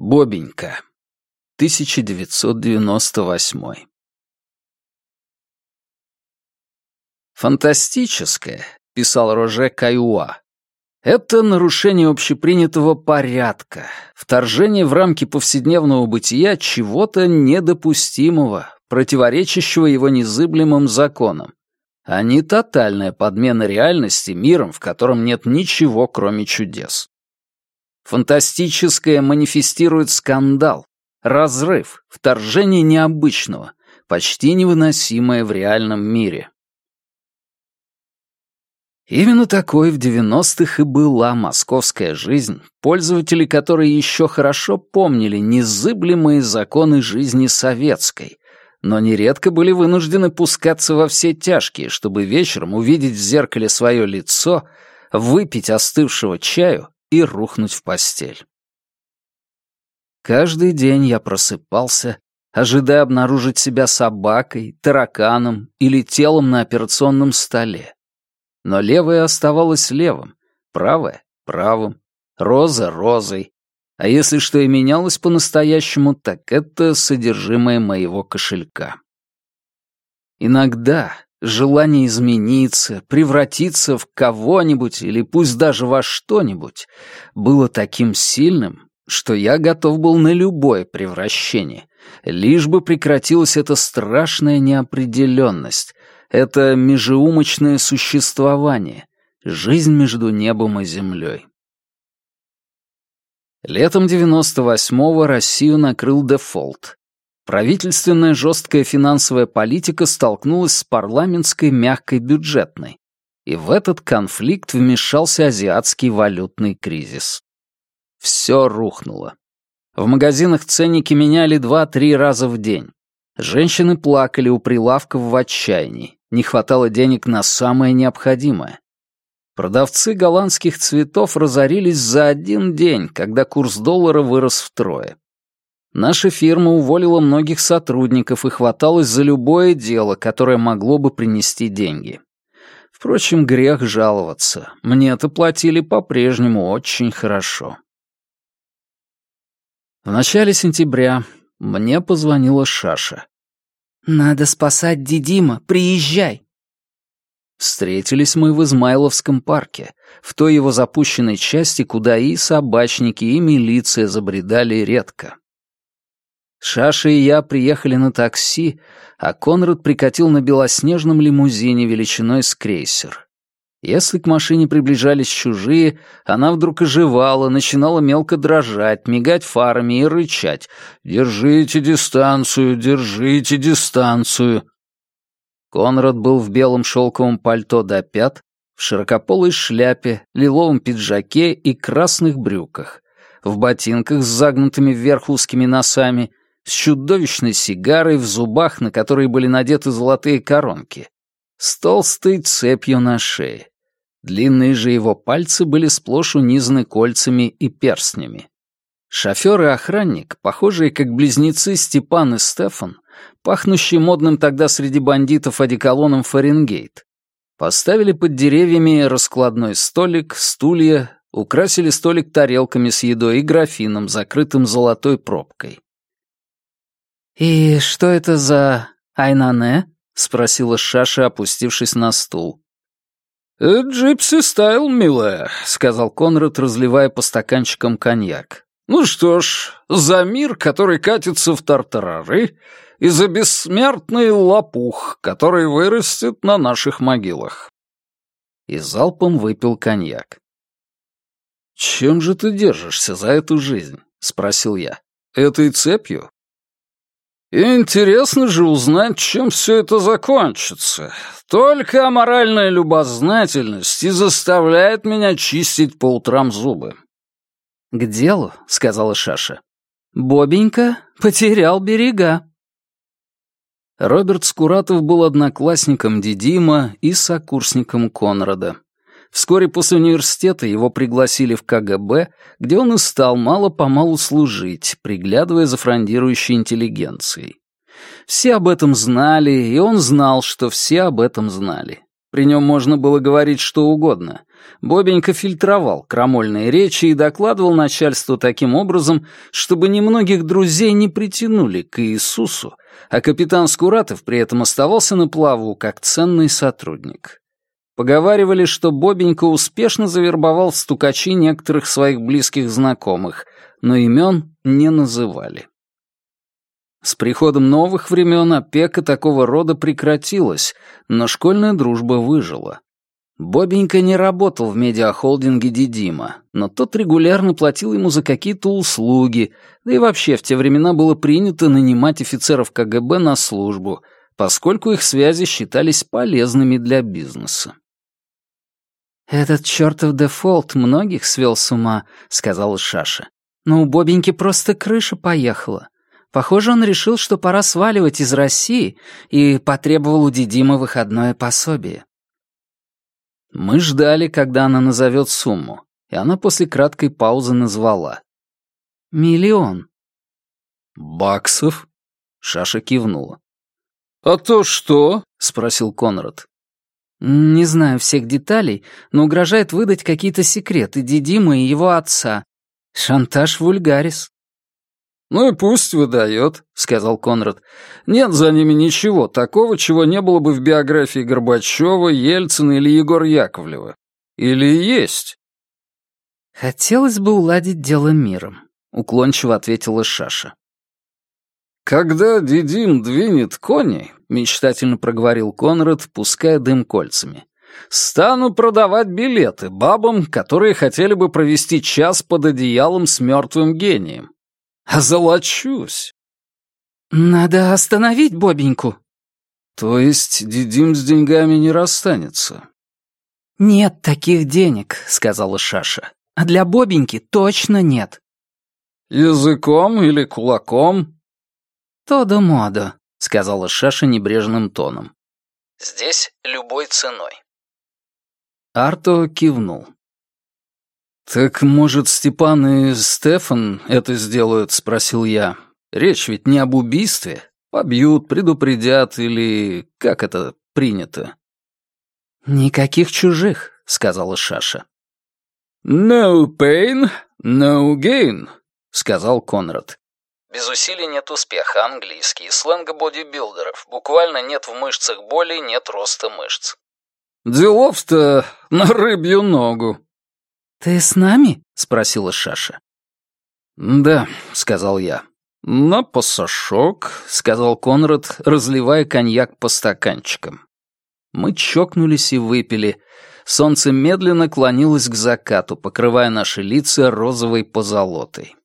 Бобенька. 1998. «Фантастическое», — писал Роже Каюа, — «это нарушение общепринятого порядка, вторжение в рамки повседневного бытия чего-то недопустимого, противоречащего его незыблемым законам, а не тотальная подмена реальности миром, в котором нет ничего, кроме чудес. Фантастическое манифестирует скандал, разрыв, вторжение необычного, почти невыносимое в реальном мире. Именно такой в 90-х и была московская жизнь, пользователи которой еще хорошо помнили незыблемые законы жизни советской, но нередко были вынуждены пускаться во все тяжкие, чтобы вечером увидеть в зеркале свое лицо, выпить остывшего чаю и рухнуть в постель. Каждый день я просыпался, ожидая обнаружить себя собакой, тараканом или телом на операционном столе. Но левое оставалось левым, правое — правым, роза — розой, а если что и менялось по-настоящему, так это содержимое моего кошелька. Иногда желание измениться, превратиться в кого-нибудь или пусть даже во что-нибудь было таким сильным, что я готов был на любое превращение, лишь бы прекратилась эта страшная неопределенность, это межеумочное существование, жизнь между небом и землей. Летом 98-го Россию накрыл дефолт. Правительственная жесткая финансовая политика столкнулась с парламентской мягкой бюджетной. И в этот конфликт вмешался азиатский валютный кризис. Все рухнуло. В магазинах ценники меняли два-три раза в день. Женщины плакали у прилавков в отчаянии. Не хватало денег на самое необходимое. Продавцы голландских цветов разорились за один день, когда курс доллара вырос втрое. Наша фирма уволила многих сотрудников и хваталась за любое дело, которое могло бы принести деньги. Впрочем, грех жаловаться. Мне это платили по-прежнему очень хорошо. В начале сентября мне позвонила Шаша. «Надо спасать Дидима, приезжай!» Встретились мы в Измайловском парке, в той его запущенной части, куда и собачники, и милиция забредали редко. Шаша и я приехали на такси, а Конрад прикатил на белоснежном лимузине величиной с крейсер. Если к машине приближались чужие, она вдруг оживала, начинала мелко дрожать, мигать фарами и рычать. «Держите дистанцию, держите дистанцию!» Конрад был в белом шелковом пальто до пят, в широкополой шляпе, лиловом пиджаке и красных брюках, в ботинках с загнутыми вверх узкими носами, с чудовищной сигарой в зубах, на которые были надеты золотые коронки, с толстой цепью на шее. Длинные же его пальцы были сплошь унизаны кольцами и перстнями. Шофер и охранник, похожие как близнецы Степан и Стефан, пахнущие модным тогда среди бандитов одеколоном Фаренгейт. Поставили под деревьями раскладной столик, стулья, украсили столик тарелками с едой и графином, закрытым золотой пробкой. «И что это за Айнане?» — спросила Шаша, опустившись на стул. «Джипси стайл, милая», — сказал Конрад, разливая по стаканчикам коньяк. «Ну что ж, за мир, который катится в тартарары, и за бессмертный лопух, который вырастет на наших могилах. И залпом выпил коньяк. «Чем же ты держишься за эту жизнь?» — спросил я. «Этой цепью?» «Интересно же узнать, чем все это закончится. Только аморальная любознательность и заставляет меня чистить по утрам зубы». «К делу», — сказала Шаша. «Бобенька потерял берега». Роберт Скуратов был одноклассником Дидима и сокурсником Конрада. Вскоре после университета его пригласили в КГБ, где он и стал мало-помалу служить, приглядывая за фрондирующей интеллигенцией. Все об этом знали, и он знал, что все об этом знали. При нем можно было говорить что угодно, Бобенька фильтровал крамольные речи и докладывал начальству таким образом, чтобы немногих друзей не притянули к Иисусу, а капитан Скуратов при этом оставался на плаву как ценный сотрудник. Поговаривали, что Бобенька успешно завербовал в стукачи некоторых своих близких знакомых, но имен не называли. С приходом новых времен опека такого рода прекратилась, но школьная дружба выжила. Бобенька не работал в медиахолдинге Дидима, но тот регулярно платил ему за какие-то услуги, да и вообще в те времена было принято нанимать офицеров КГБ на службу, поскольку их связи считались полезными для бизнеса. «Этот чертов дефолт многих свел с ума», — сказала Шаша. «Но у Бобеньки просто крыша поехала. Похоже, он решил, что пора сваливать из России и потребовал у Дидима выходное пособие». Мы ждали, когда она назовет сумму, и она после краткой паузы назвала. «Миллион». «Баксов?» — Шаша кивнула. «А то что?» — спросил Конрад. Не знаю всех деталей, но угрожает выдать какие-то секреты Дидима и его отца. Шантаж вульгарис. «Ну и пусть выдает», — сказал Конрад. «Нет за ними ничего такого, чего не было бы в биографии Горбачева, Ельцина или Егора Яковлева. Или есть?» «Хотелось бы уладить дело миром», — уклончиво ответила Шаша. «Когда Дидим двинет коней, мечтательно проговорил Конрад, пуская дым кольцами. «Стану продавать билеты бабам, которые хотели бы провести час под одеялом с мертвым гением. Озолочусь!» «Надо остановить Бобеньку». «То есть Дидим с деньгами не расстанется?» «Нет таких денег», — сказала Шаша. «А для Бобеньки точно нет». «Языком или кулаком?» «То-до модо», — сказала Шаша небрежным тоном. «Здесь любой ценой». Арто кивнул. «Так, может, Степан и Стефан это сделают?» — спросил я. «Речь ведь не об убийстве. Побьют, предупредят или... как это принято?» «Никаких чужих», — сказала Шаша. «No pain, no gain», — сказал Конрад. Без усилий нет успеха, английский, сленга бодибилдеров. Буквально нет в мышцах боли, нет роста мышц. Делов-то на рыбью ногу. Ты с нами? Спросила Шаша. Да, сказал я. На пасашок, сказал Конрад, разливая коньяк по стаканчикам. Мы чокнулись и выпили. Солнце медленно клонилось к закату, покрывая наши лица розовой позолотой.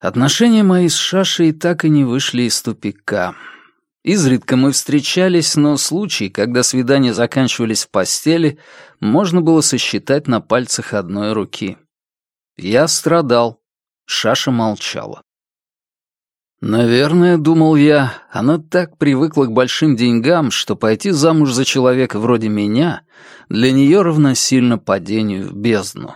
Отношения мои с Шашей так и не вышли из тупика. Изредка мы встречались, но случаи, когда свидания заканчивались в постели, можно было сосчитать на пальцах одной руки. Я страдал. Шаша молчала. Наверное, думал я, она так привыкла к большим деньгам, что пойти замуж за человека вроде меня для нее равносильно падению в бездну.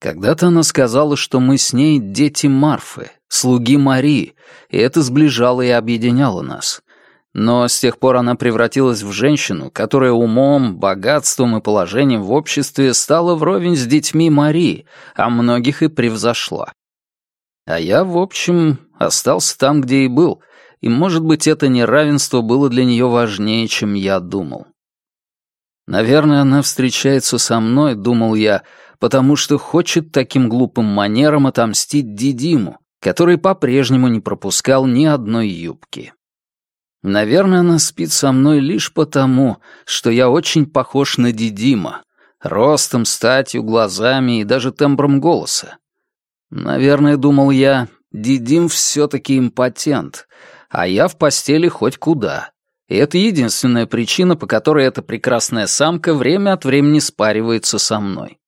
Когда-то она сказала, что мы с ней дети Марфы, слуги Марии, и это сближало и объединяло нас. Но с тех пор она превратилась в женщину, которая умом, богатством и положением в обществе стала вровень с детьми Марии, а многих и превзошла. А я, в общем, остался там, где и был, и, может быть, это неравенство было для нее важнее, чем я думал. Наверное, она встречается со мной, думал я, потому что хочет таким глупым манером отомстить Дидиму, который по-прежнему не пропускал ни одной юбки. Наверное, она спит со мной лишь потому, что я очень похож на Дидима, ростом, статью, глазами и даже тембром голоса. Наверное, думал я, Дидим все-таки импотент, а я в постели хоть куда. И это единственная причина, по которой эта прекрасная самка время от времени спаривается со мной.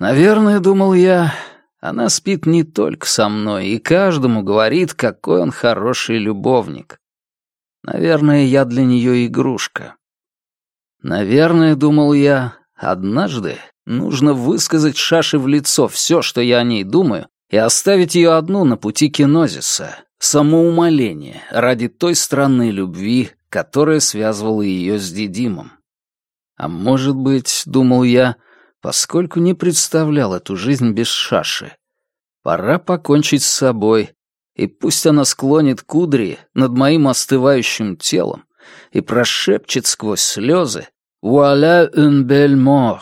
Наверное, думал я, она спит не только со мной и каждому говорит, какой он хороший любовник. Наверное, я для нее игрушка. Наверное, думал я, однажды нужно высказать Шаше в лицо все, что я о ней думаю, и оставить ее одну на пути кинозиса, самоумоления ради той странной любви, которая связывала ее с Дидимом. А может быть, думал я, поскольку не представлял эту жизнь без Шаши, пора покончить с собой, и пусть она склонит кудри над моим остывающим телом и прошепчет сквозь слезы «Voilà un bel mort».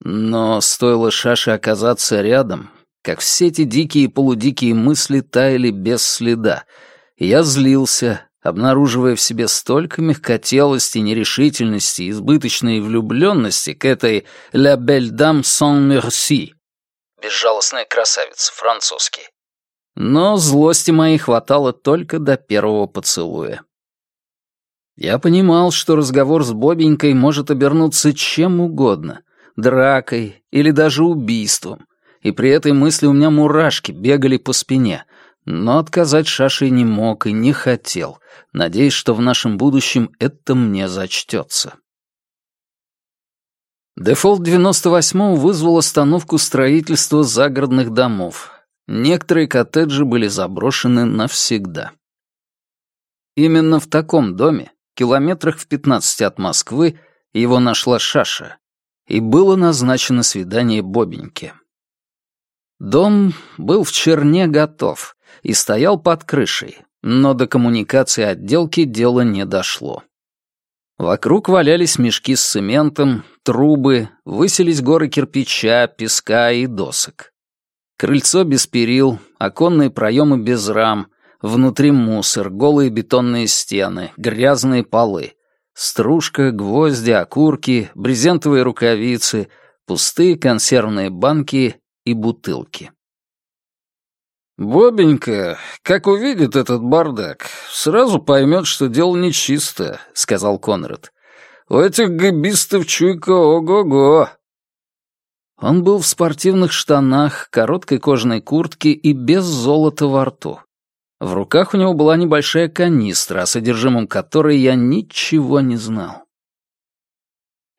Но стоило Шаше оказаться рядом, как все эти дикие и полудикие мысли таяли без следа, я злился, обнаруживая в себе столько мягкотелости, нерешительности, избыточной влюбленности к этой «La belle dame sans merci» — безжалостная красавица, французский. Но злости моей хватало только до первого поцелуя. Я понимал, что разговор с Бобенькой может обернуться чем угодно — дракой или даже убийством, и при этой мысли у меня мурашки бегали по спине — но отказать Шаше не мог и не хотел, надеясь, что в нашем будущем это мне зачтется. Дефолт 98-го вызвал остановку строительства загородных домов. Некоторые коттеджи были заброшены навсегда. Именно в таком доме, километрах в 15 от Москвы, его нашла Шаша, и было назначено свидание Бобеньке. Дом был в черне готов, и стоял под крышей, но до коммуникации отделки дело не дошло. Вокруг валялись мешки с цементом, трубы, высились горы кирпича, песка и досок. Крыльцо без перил, оконные проемы без рам, внутри мусор, голые бетонные стены, грязные полы, стружка, гвозди, окурки, брезентовые рукавицы, пустые консервные банки и бутылки. «Бобенька, как увидит этот бардак, сразу поймет, что дело нечисто», — сказал Конрад. «У этих габистов чуйка ого-го». Он был в спортивных штанах, короткой кожаной куртке и без золота во рту. В руках у него была небольшая канистра, о содержимом которой я ничего не знал.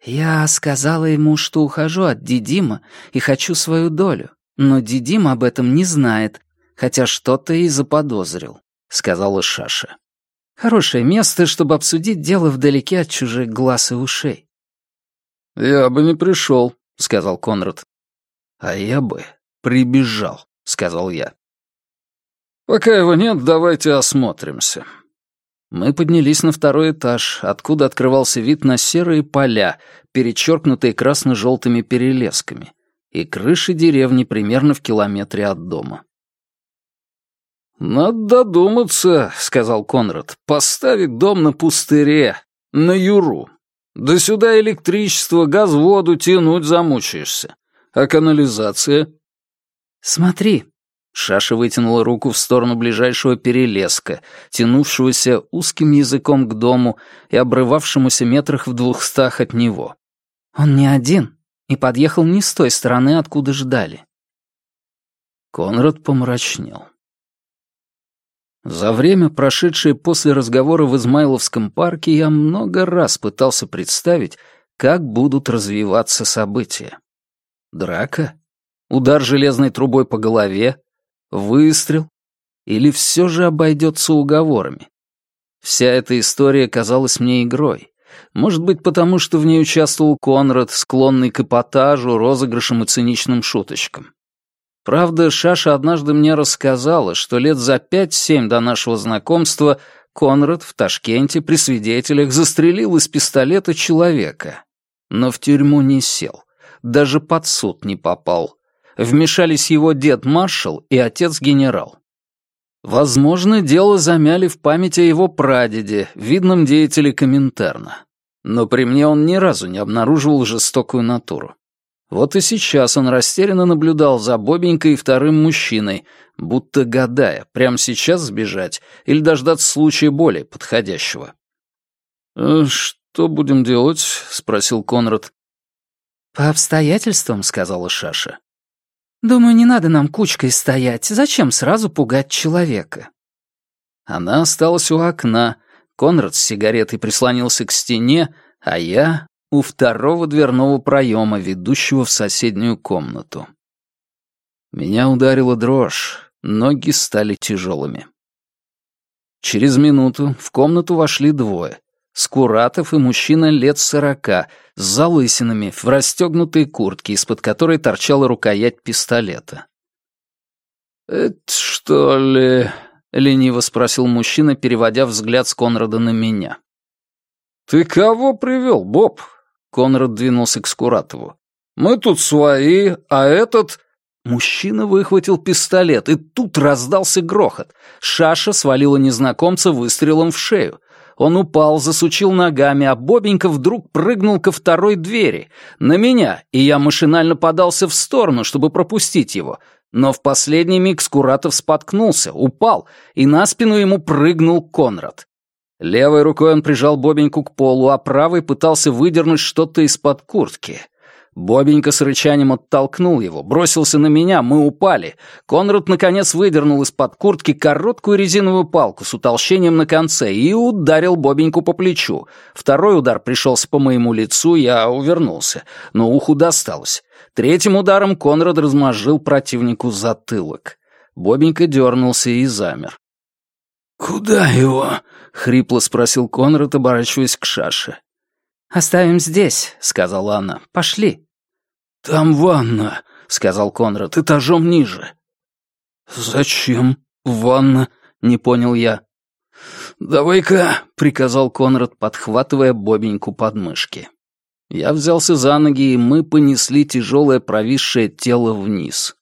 «Я сказала ему, что ухожу от Дидима и хочу свою долю, но Дидим об этом не знает, хотя что-то и заподозрил», — сказала Шаша. «Хорошее место, чтобы обсудить дело вдалеке от чужих глаз и ушей». «Я бы не пришел», — сказал Конрад. «А я бы прибежал», — сказал я. «Пока его нет, давайте осмотримся». Мы поднялись на второй этаж, откуда открывался вид на серые поля, перечеркнутые красно-желтыми перелесками, и крыши деревни примерно в километре от дома. «Надо додуматься», — сказал Конрад, — «поставить дом на пустыре, на юру. Да сюда электричество, газ, воду тянуть замучаешься. А канализация?» «Смотри», — Шаша вытянула руку в сторону ближайшего перелеска, тянувшегося узким языком к дому и обрывавшемуся метрах в двухстах от него. «Он не один и подъехал не с той стороны, откуда ждали». Конрад помрачнел. За время, прошедшее после разговора в Измайловском парке, я много раз пытался представить, как будут развиваться события. Драка? Удар железной трубой по голове? Выстрел? Или все же обойдется уговорами? Вся эта история казалась мне игрой. Может быть, потому что в ней участвовал Конрад, склонный к эпатажу, розыгрышам и циничным шуточкам. Правда, Шаша однажды мне рассказала, что лет за пять-семь до нашего знакомства Конрад в Ташкенте при свидетелях застрелил из пистолета человека. Но в тюрьму не сел, даже под суд не попал. Вмешались его дед-маршал и отец-генерал. Возможно, дело замяли в память о его прадеде, видном деятеле Коминтерна. Но при мне он ни разу не обнаруживал жестокую натуру. Вот и сейчас он растерянно наблюдал за Бобенькой и вторым мужчиной, будто гадая, прямо сейчас сбежать или дождаться случая более подходящего. «Э, «Что будем делать?» — спросил Конрад. «По обстоятельствам», — сказала Шаша. «Думаю, не надо нам кучкой стоять. Зачем сразу пугать человека?» Она осталась у окна. Конрад с сигаретой прислонился к стене, а я у второго дверного проема, ведущего в соседнюю комнату. Меня ударила дрожь, ноги стали тяжелыми. Через минуту в комнату вошли двое. Скуратов и мужчина лет сорока, с залысинами, в расстегнутой куртке, из-под которой торчала рукоять пистолета. «Это что ли...» — лениво спросил мужчина, переводя взгляд с Конрада на меня. «Ты кого привел, Боб?» Конрад двинулся к Скуратову. «Мы тут свои, а этот...» Мужчина выхватил пистолет, и тут раздался грохот. Шаша свалила незнакомца выстрелом в шею. Он упал, засучил ногами, а Бобенька вдруг прыгнул ко второй двери, на меня, и я машинально подался в сторону, чтобы пропустить его. Но в последний миг Скуратов споткнулся, упал, и на спину ему прыгнул Конрад. Левой рукой он прижал Бобеньку к полу, а правой пытался выдернуть что-то из-под куртки. Бобенька с рычанием оттолкнул его, бросился на меня, мы упали. Конрад, наконец, выдернул из-под куртки короткую резиновую палку с утолщением на конце и ударил Бобеньку по плечу. Второй удар пришелся по моему лицу, я увернулся, но уху досталось. Третьим ударом Конрад размозжил противнику затылок. Бобенька дернулся и замер. «Куда его?» — хрипло спросил Конрад, оборачиваясь к Шаше. «Оставим здесь», — сказала она. «Пошли». «Там ванна», — сказал Конрад, — «этажом ниже». «Зачем ванна?» — не понял я. «Давай-ка», — приказал Конрад, подхватывая Бобеньку под мышки. Я взялся за ноги, и мы понесли тяжелое провисшее тело вниз.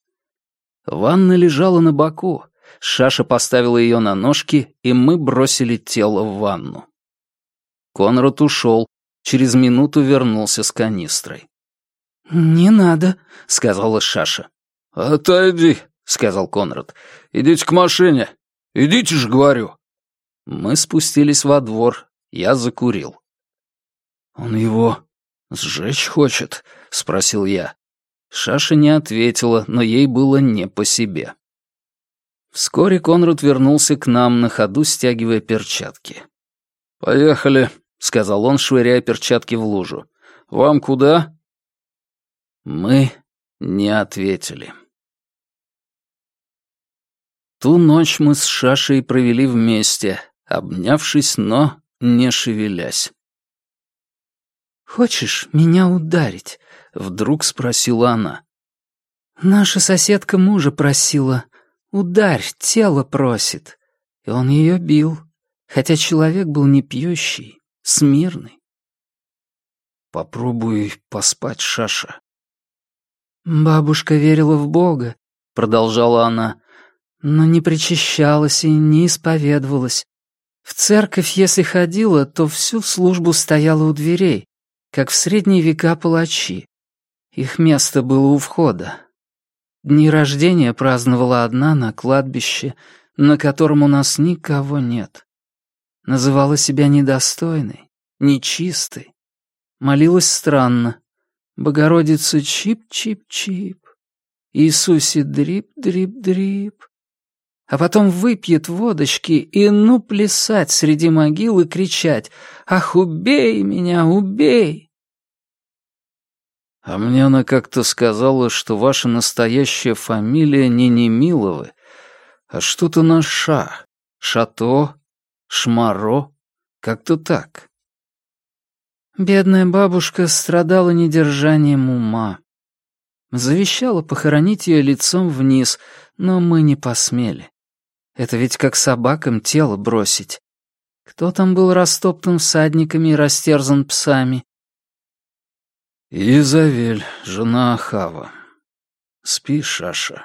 Ванна лежала на боку. Шаша поставила ее на ножки, и мы бросили тело в ванну. Конрад ушел, через минуту вернулся с канистрой. «Не надо», — сказала Шаша. «Отойди», — сказал Конрад. «Идите к машине. Идите же, говорю». Мы спустились во двор, я закурил. «Он его сжечь хочет?» — спросил я. Шаша не ответила, но ей было не по себе. Вскоре Конрад вернулся к нам, на ходу стягивая перчатки. «Поехали», — сказал он, швыряя перчатки в лужу. «Вам куда?» Мы не ответили. Ту ночь мы с Шашей провели вместе, обнявшись, но не шевелясь. «Хочешь меня ударить?» — вдруг спросила она. «Наша соседка мужа просила. Ударь, тело просит». И он ее бил, хотя человек был не пьющий, смирный. «Попробуй поспать, Шаша», «Бабушка верила в Бога», — продолжала она, «но не причащалась и не исповедовалась. В церковь, если ходила, то всю службу стояла у дверей, как в средние века палачи. Их место было у входа. Дни рождения праздновала одна на кладбище, на котором у нас никого нет. Называла себя недостойной, нечистой. Молилась странно, Богородица чип-чип-чип, Иисусе дрип-дрип-дрип. А потом выпьет водочки и ну плясать среди могил и кричать «Ах, убей меня, убей!» А мне она как-то сказала, что ваша настоящая фамилия не Немиловы, а что-то на Ша, Шато, Шмаро, как-то так. Бедная бабушка страдала недержанием ума. Завещала похоронить ее лицом вниз, но мы не посмели. Это ведь как собакам тело бросить. Кто там был растоптан всадниками и растерзан псами? Изавель, жена Ахава. Спи, Шаша.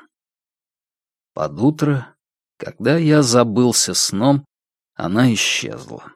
Под утро, когда я забылся сном, она исчезла.